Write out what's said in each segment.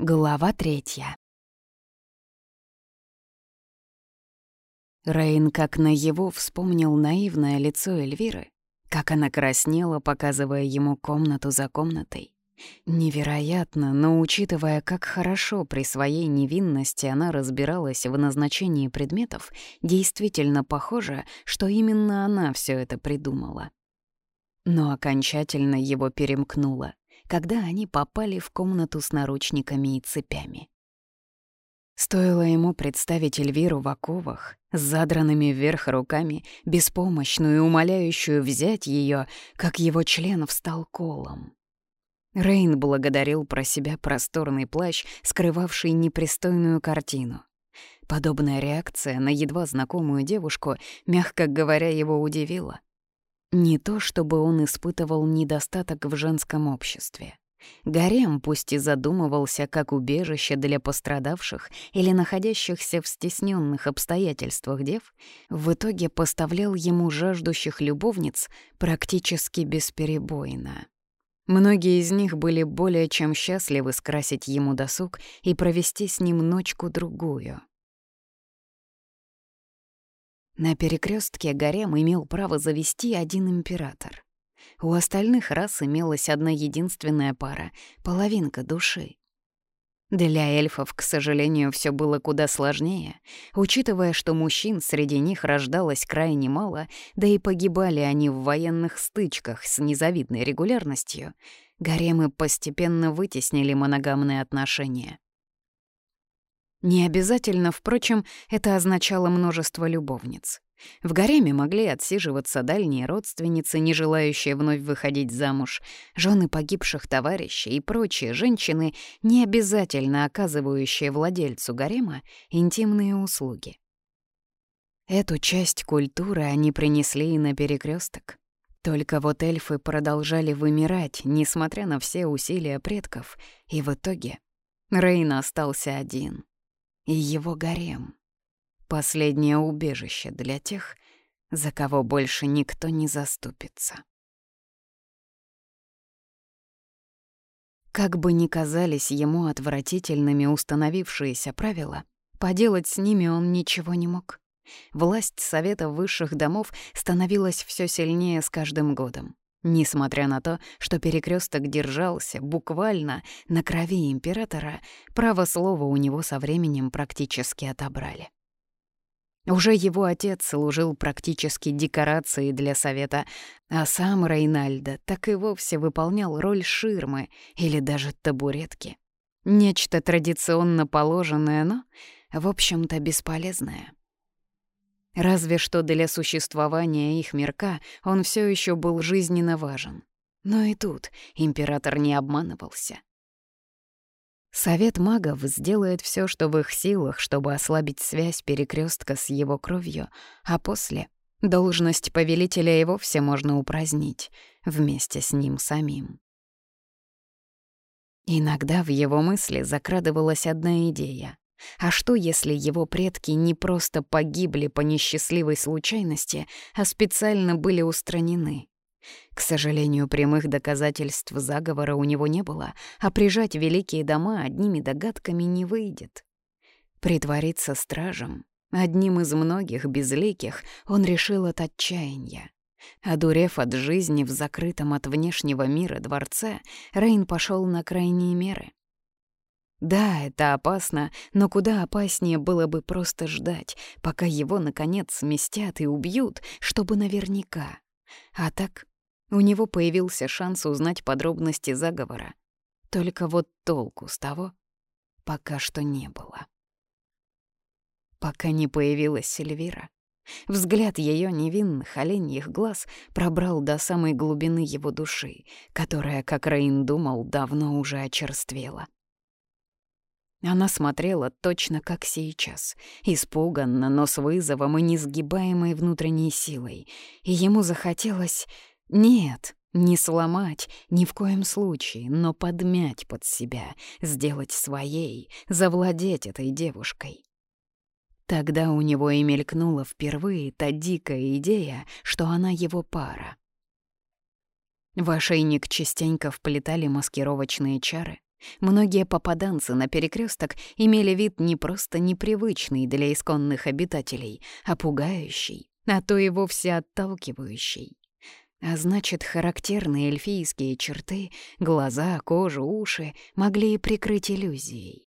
Глава третья. Рейн как наяву вспомнил наивное лицо Эльвиры, как она краснела, показывая ему комнату за комнатой. Невероятно, но учитывая, как хорошо при своей невинности она разбиралась в назначении предметов, действительно похоже, что именно она все это придумала. Но окончательно его перемкнуло когда они попали в комнату с наручниками и цепями. Стоило ему представить Эльвиру в оковах, с задранными вверх руками, беспомощную и умоляющую взять ее, как его член встал колом. Рейн благодарил про себя просторный плащ, скрывавший непристойную картину. Подобная реакция на едва знакомую девушку, мягко говоря, его удивила. Не то чтобы он испытывал недостаток в женском обществе. Гарем пусть и задумывался как убежище для пострадавших или находящихся в стесненных обстоятельствах дев, в итоге поставлял ему жаждущих любовниц практически бесперебойно. Многие из них были более чем счастливы скрасить ему досуг и провести с ним ночку-другую. На перекрестке гарем имел право завести один император. У остальных рас имелась одна единственная пара — половинка души. Для эльфов, к сожалению, все было куда сложнее, учитывая, что мужчин среди них рождалось крайне мало, да и погибали они в военных стычках с незавидной регулярностью, гаремы постепенно вытеснили моногамные отношения. Не обязательно, впрочем, это означало множество любовниц. В гареме могли отсиживаться дальние родственницы, не желающие вновь выходить замуж, жены погибших товарищей и прочие женщины, не обязательно оказывающие владельцу гарема интимные услуги. Эту часть культуры они принесли и на перекресток. Только вот эльфы продолжали вымирать, несмотря на все усилия предков, и в итоге Рейн остался один — и его гарем. Последнее убежище для тех, за кого больше никто не заступится. Как бы ни казались ему отвратительными установившиеся правила, поделать с ними он ничего не мог. Власть Совета высших домов становилась все сильнее с каждым годом. Несмотря на то, что перекресток держался буквально на крови императора, право слова у него со временем практически отобрали. Уже его отец служил практически декорацией для совета, а сам Рейнальдо так и вовсе выполнял роль ширмы или даже табуретки. Нечто традиционно положенное, но, в общем-то, бесполезное. Разве что для существования их мирка он все еще был жизненно важен. Но и тут император не обманывался. Совет магов сделает все, что в их силах, чтобы ослабить связь перекрестка с его кровью, а после должность повелителя и вовсе можно упразднить вместе с ним самим. Иногда в его мысли закрадывалась одна идея. А что, если его предки не просто погибли по несчастливой случайности, а специально были устранены? К сожалению, прямых доказательств заговора у него не было, а прижать великие дома одними догадками не выйдет. Притвориться стражем, одним из многих безликих, он решил от отчаяния. Одурев от жизни в закрытом от внешнего мира дворце, Рейн пошел на крайние меры — да, это опасно, но куда опаснее было бы просто ждать, пока его, наконец, сместят и убьют, чтобы наверняка. А так у него появился шанс узнать подробности заговора. Только вот толку с того пока что не было. Пока не появилась Эльвира. Взгляд ее невинных оленьих глаз пробрал до самой глубины его души, которая, как Рейн думал, давно уже очерствела. Она смотрела точно как сейчас, испуганно, но с вызовом и несгибаемой внутренней силой. И ему захотелось... Нет, не сломать, ни в коем случае, но подмять под себя, сделать своей, завладеть этой девушкой. Тогда у него и мелькнула впервые та дикая идея, что она его пара. В ошейник частенько вплетали маскировочные чары, Многие попаданцы на перекресток имели вид не просто непривычный для исконных обитателей, а пугающий, а то и вовсе отталкивающий. А значит, характерные эльфийские черты — глаза, кожу, уши — могли и прикрыть иллюзией.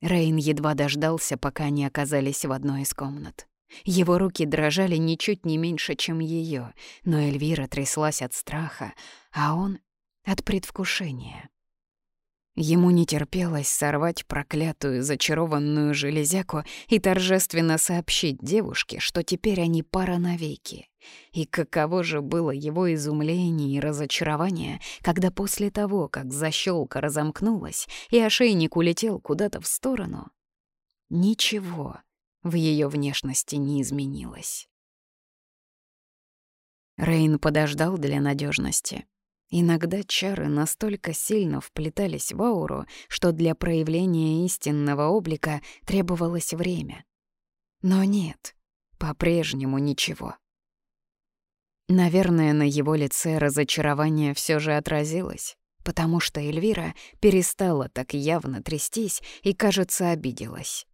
Рейн едва дождался, пока они оказались в одной из комнат. Его руки дрожали ничуть не меньше, чем ее, но Эльвира тряслась от страха, а он — от предвкушения. Ему не терпелось сорвать проклятую зачарованную железяку и торжественно сообщить девушке, что теперь они пара навеки. И каково же было его изумление и разочарование, когда после того, как защёлка разомкнулась и ошейник улетел куда-то в сторону, ничего в ее внешности не изменилось. Рейн подождал для надежности, Иногда чары настолько сильно вплетались в ауру, что для проявления истинного облика требовалось время. Но нет, по-прежнему ничего. Наверное, на его лице разочарование все же отразилось, потому что Эльвира перестала так явно трястись и, кажется, обиделась.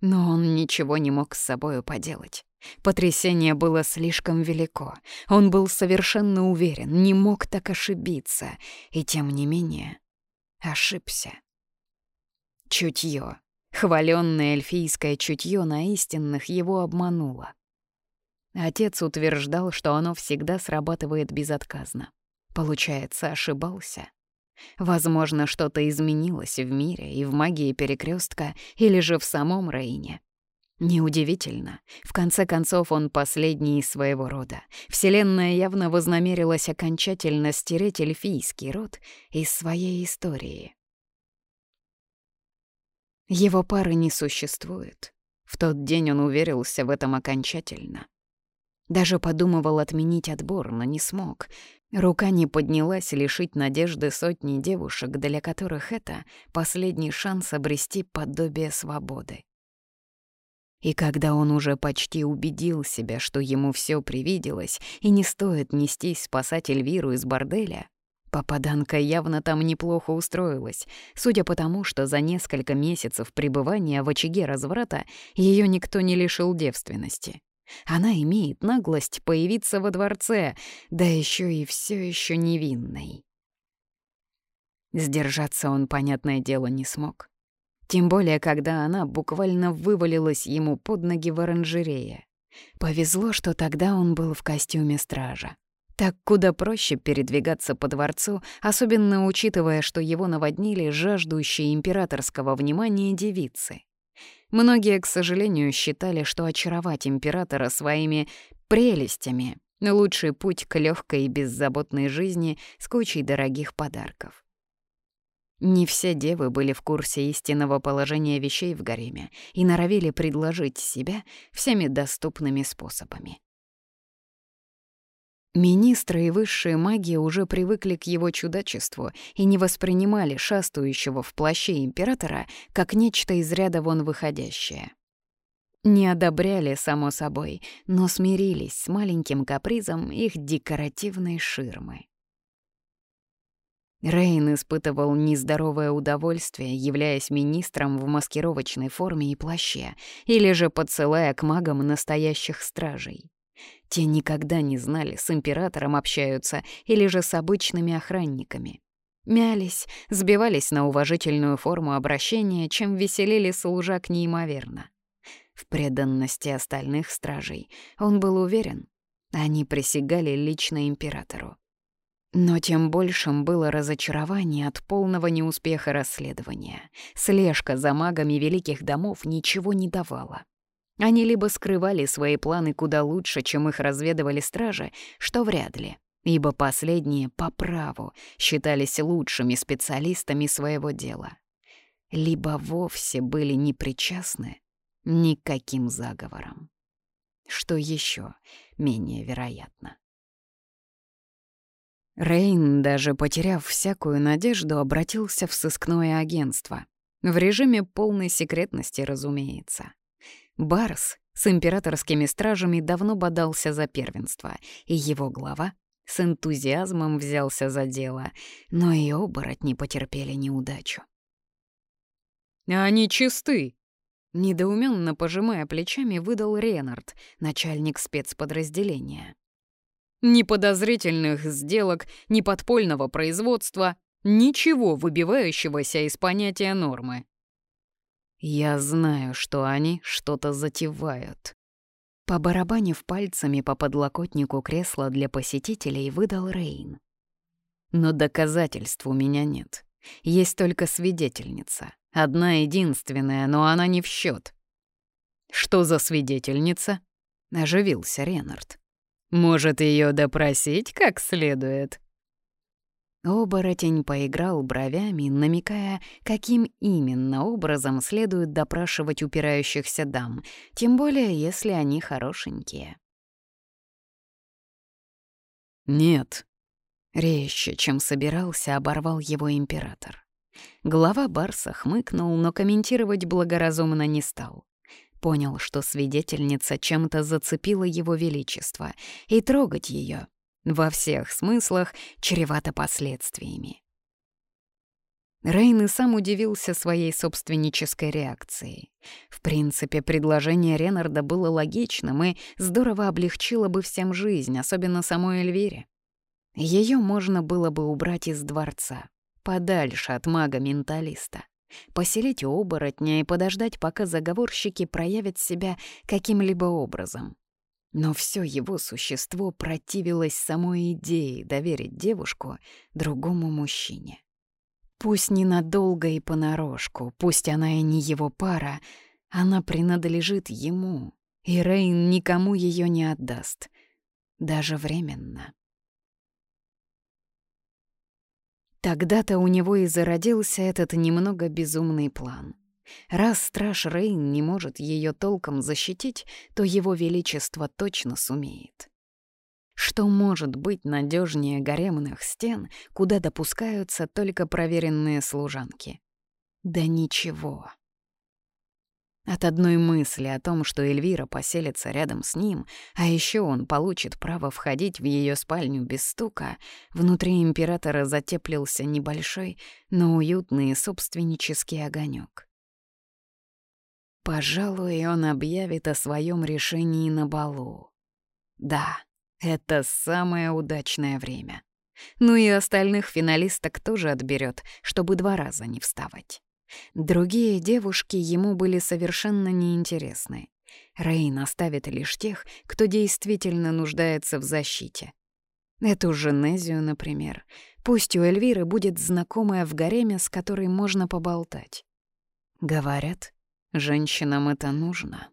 Но он ничего не мог с собою поделать. Потрясение было слишком велико. Он был совершенно уверен, не мог так ошибиться. И тем не менее ошибся. Чутье, хваленное эльфийское чутье на истинных его обмануло. Отец утверждал, что оно всегда срабатывает безотказно. Получается, ошибался. Возможно, что-то изменилось в мире и в магии перекрестка, или же в самом Рейне. Неудивительно. В конце концов, он последний из своего рода. Вселенная явно вознамерилась окончательно стереть эльфийский род из своей истории. Его пары не существует. В тот день он уверился в этом окончательно. Даже подумывал отменить отбор, но не смог. Рука не поднялась лишить надежды сотни девушек, для которых это последний шанс обрести подобие свободы. И когда он уже почти убедил себя, что ему все привиделось и не стоит нестись спасать Эльвиру из борделя, попаданка явно там неплохо устроилась, судя по тому, что за несколько месяцев пребывания в очаге разврата ее никто не лишил девственности. Она имеет наглость появиться во дворце, да еще и все еще невинной. Сдержаться он, понятное дело, не смог. Тем более, когда она буквально вывалилась ему под ноги в оранжерее. Повезло, что тогда он был в костюме стража. Так куда проще передвигаться по дворцу, особенно учитывая, что его наводнили жаждущие императорского внимания девицы. Многие, к сожалению, считали, что очаровать императора своими прелестями — лучший путь к легкой и беззаботной жизни с кучей дорогих подарков. Не все девы были в курсе истинного положения вещей в гареме и норовили предложить себя всеми доступными способами. Министры и высшие маги уже привыкли к его чудачеству и не воспринимали шастающего в плаще императора как нечто из ряда вон выходящее. Не одобряли, само собой, но смирились с маленьким капризом их декоративной ширмы. Рейн испытывал нездоровое удовольствие, являясь министром в маскировочной форме и плаще, или же подсылая к магам настоящих стражей. Те никогда не знали, с императором общаются или же с обычными охранниками. Мялись, сбивались на уважительную форму обращения, чем веселили служак неимоверно. В преданности остальных стражей он был уверен, они присягали лично императору. Но тем большим было разочарование от полного неуспеха расследования. Слежка за магами великих домов ничего не давала. Они либо скрывали свои планы куда лучше, чем их разведывали стражи, что вряд ли, ибо последние по праву считались лучшими специалистами своего дела. Либо вовсе были непричастны никаким заговором. Что еще менее вероятно. Рейн, даже потеряв всякую надежду, обратился в сыскное агентство. В режиме полной секретности, разумеется. Барс с императорскими стражами давно бодался за первенство, и его глава с энтузиазмом взялся за дело, но и оборотни потерпели неудачу. «Они чисты!» Недоуменно пожимая плечами, выдал Ренард, начальник спецподразделения. Ни подозрительных сделок, ни подпольного производства, ничего выбивающегося из понятия нормы. Я знаю, что они что-то затевают. Побарабанив пальцами по подлокотнику кресла для посетителей, выдал Рейн. Но доказательств у меня нет. Есть только свидетельница. Одна единственная, но она не в счет. «Что за свидетельница?» — оживился Ренард. «Может, ее допросить как следует?» Оборотень поиграл бровями, намекая, каким именно образом следует допрашивать упирающихся дам, тем более если они хорошенькие. «Нет», — резче, чем собирался, оборвал его император. Глава Барса хмыкнул, но комментировать благоразумно не стал. Понял, что свидетельница чем-то зацепила его величество, и трогать ее во всех смыслах чревато последствиями. Рейн и сам удивился своей собственнической реакцией. В принципе, предложение Ренарда было логичным и здорово облегчило бы всем жизнь, особенно самой Эльвире. Ее можно было бы убрать из дворца, подальше от мага-менталиста, поселить оборотня и подождать, пока заговорщики проявят себя каким-либо образом. Но все его существо противилось самой идее доверить девушку другому мужчине. Пусть ненадолго и понарошку, пусть она и не его пара, она принадлежит ему, и Рейн никому ее не отдаст, даже временно. Тогда-то у него и зародился этот немного безумный план — Раз страж Рейн не может ее толком защитить, то его величество точно сумеет. Что может быть надежнее гаремных стен, куда допускаются только проверенные служанки? Да ничего. От одной мысли о том, что Эльвира поселится рядом с ним, а еще он получит право входить в ее спальню без стука, внутри императора затеплился небольшой, но уютный собственнический огонек. Пожалуй, он объявит о своем решении на балу. Да, это самое удачное время. Ну и остальных финалисток тоже отберет, чтобы два раза не вставать. Другие девушки ему были совершенно неинтересны. Рейн оставит лишь тех, кто действительно нуждается в защите. Эту Женезию, например. Пусть у Эльвиры будет знакомая в гареме, с которой можно поболтать. Говорят, Женщинам это нужно.